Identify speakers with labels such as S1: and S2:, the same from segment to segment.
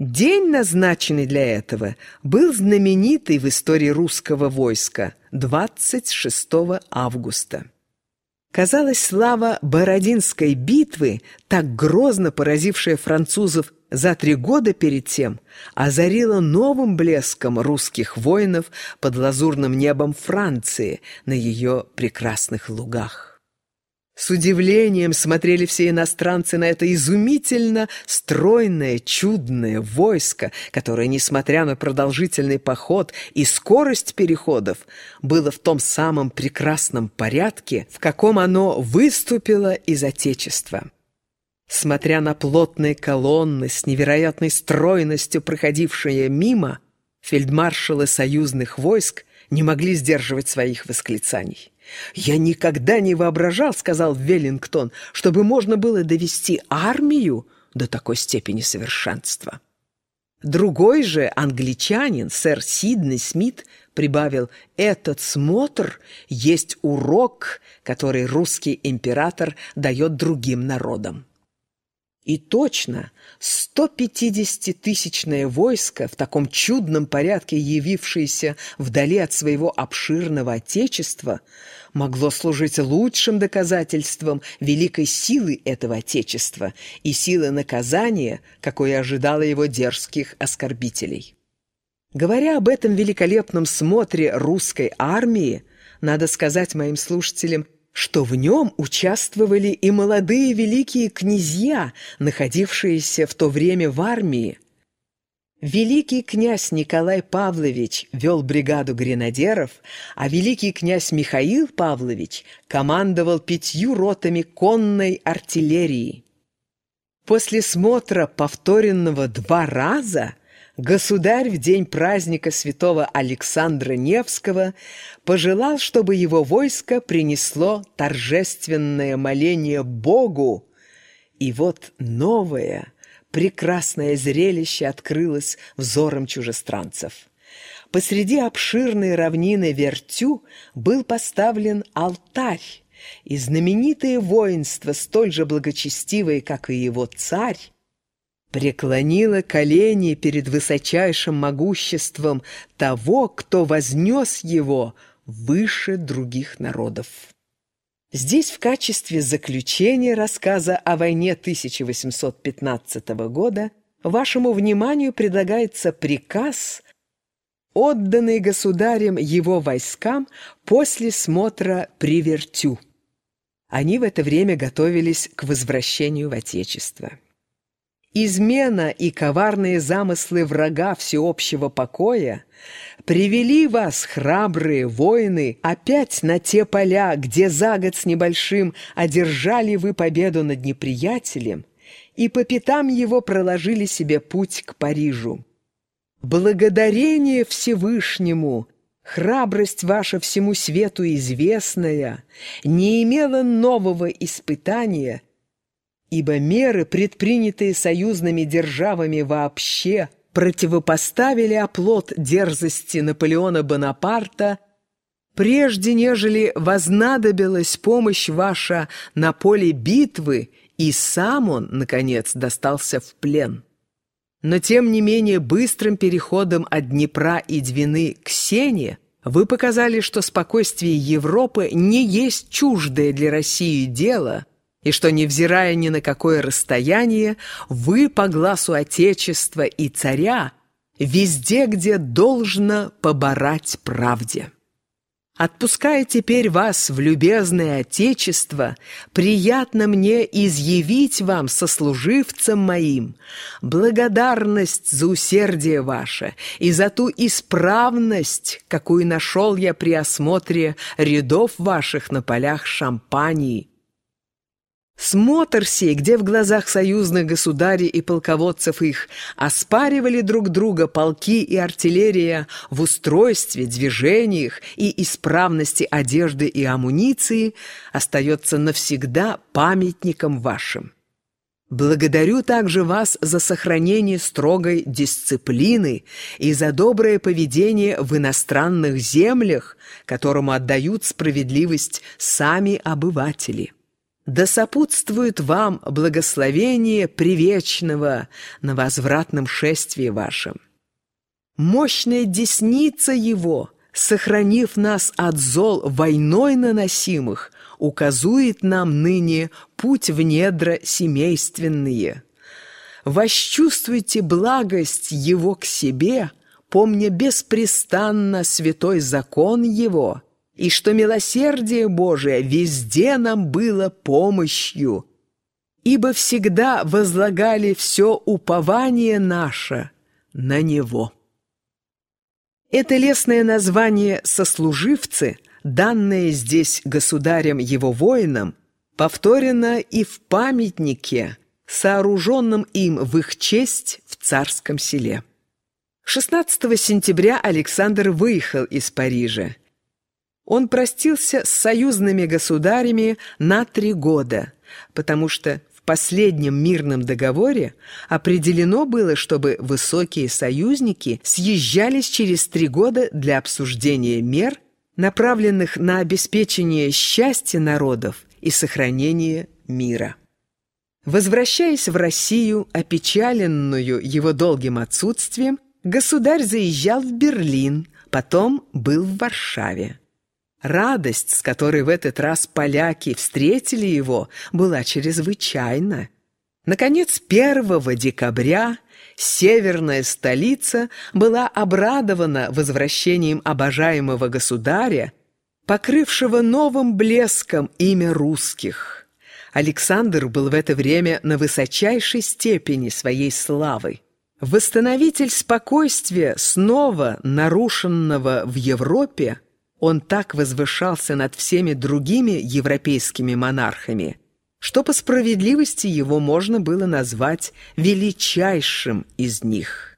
S1: День, назначенный для этого, был знаменитый в истории русского войска – 26 августа. Казалось, слава Бородинской битвы, так грозно поразившая французов за три года перед тем, озарила новым блеском русских воинов под лазурным небом Франции на ее прекрасных лугах. С удивлением смотрели все иностранцы на это изумительно стройное, чудное войско, которое, несмотря на продолжительный поход и скорость переходов, было в том самом прекрасном порядке, в каком оно выступило из Отечества. Смотря на плотные колонны с невероятной стройностью, проходившие мимо, фельдмаршалы союзных войск не могли сдерживать своих восклицаний. «Я никогда не воображал, — сказал Веллингтон, — чтобы можно было довести армию до такой степени совершенства». Другой же англичанин, сэр Сиднey Смит, прибавил, «Этот смотр есть урок, который русский император дает другим народам». И точно, 150-тысячное войско, в таком чудном порядке явившееся вдали от своего обширного отечества, могло служить лучшим доказательством великой силы этого отечества и силы наказания, какое ожидало его дерзких оскорбителей. Говоря об этом великолепном смотре русской армии, надо сказать моим слушателям – что в нем участвовали и молодые великие князья, находившиеся в то время в армии. Великий князь Николай Павлович вел бригаду гренадеров, а великий князь Михаил Павлович командовал пятью ротами конной артиллерии. После смотра, повторенного два раза, Государь в день праздника святого Александра Невского пожелал, чтобы его войско принесло торжественное моление Богу. И вот новое, прекрасное зрелище открылось взором чужестранцев. Посреди обширной равнины Вертю был поставлен алтарь, и знаменитое воинство, столь же благочестивое, как и его царь, преклонила колени перед высочайшим могуществом того, кто вознес его выше других народов. Здесь в качестве заключения рассказа о войне 1815 года вашему вниманию предлагается приказ, отданный государем его войскам после смотра при Вертю. Они в это время готовились к возвращению в Отечество. Измена и коварные замыслы врага всеобщего покоя привели вас, храбрые воины, опять на те поля, где за год с небольшим одержали вы победу над неприятелем, и по пятам его проложили себе путь к Парижу. Благодарение Всевышнему, храбрость ваша всему свету известная, не имела нового испытания — ибо меры, предпринятые союзными державами вообще, противопоставили оплот дерзости Наполеона Бонапарта, прежде нежели вознадобилась помощь ваша на поле битвы, и сам он, наконец, достался в плен. Но тем не менее быстрым переходом от Днепра и Двины к Сене вы показали, что спокойствие Европы не есть чуждое для России дело – и что, невзирая ни на какое расстояние, вы по глазу Отечества и царя везде, где должно поборать правде. Отпуская теперь вас в любезное Отечество, приятно мне изъявить вам, сослуживцам моим, благодарность за усердие ваше и за ту исправность, какую нашел я при осмотре рядов ваших на полях Шампании, Смотр сей, где в глазах союзных государей и полководцев их оспаривали друг друга полки и артиллерия в устройстве, движениях и исправности одежды и амуниции, остается навсегда памятником вашим. Благодарю также вас за сохранение строгой дисциплины и за доброе поведение в иностранных землях, которому отдают справедливость сами обыватели. Да сопутствует вам благословение привечного на возвратном шествии вашем. Мощная десница его, сохранив нас от зол войной наносимых, указует нам ныне путь в недра семейственные. Восчувствуйте благость его к себе, помня беспрестанно святой закон его, и что милосердие Божие везде нам было помощью, ибо всегда возлагали все упование наше на Него. Это лесное название «сослуживцы», данное здесь государем его воинам, повторено и в памятнике, сооруженном им в их честь в царском селе. 16 сентября Александр выехал из Парижа. Он простился с союзными государями на три года, потому что в последнем мирном договоре определено было, чтобы высокие союзники съезжались через три года для обсуждения мер, направленных на обеспечение счастья народов и сохранение мира. Возвращаясь в Россию, опечаленную его долгим отсутствием, государь заезжал в Берлин, потом был в Варшаве. Радость, с которой в этот раз поляки встретили его, была чрезвычайна. Наконец, 1 декабря северная столица была обрадована возвращением обожаемого государя, покрывшего новым блеском имя русских. Александр был в это время на высочайшей степени своей славы. Восстановитель спокойствия, снова нарушенного в Европе, он так возвышался над всеми другими европейскими монархами, что по справедливости его можно было назвать величайшим из них.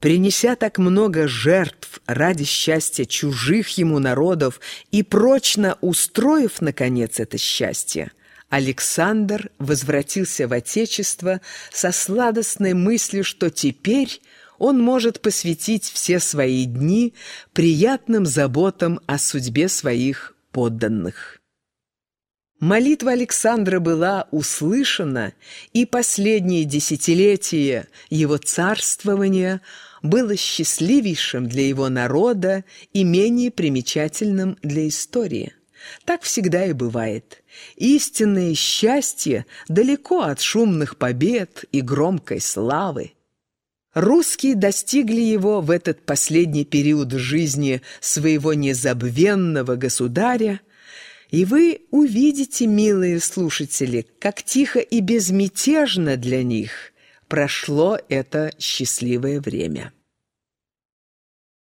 S1: Принеся так много жертв ради счастья чужих ему народов и прочно устроив, наконец, это счастье, Александр возвратился в Отечество со сладостной мыслью, что теперь он может посвятить все свои дни приятным заботам о судьбе своих подданных. Молитва Александра была услышана, и последнее десятилетие его царствования было счастливейшим для его народа и менее примечательным для истории. Так всегда и бывает. Истинное счастье далеко от шумных побед и громкой славы. Русские достигли его в этот последний период жизни своего незабвенного государя, и вы увидите, милые слушатели, как тихо и безмятежно для них прошло это счастливое время.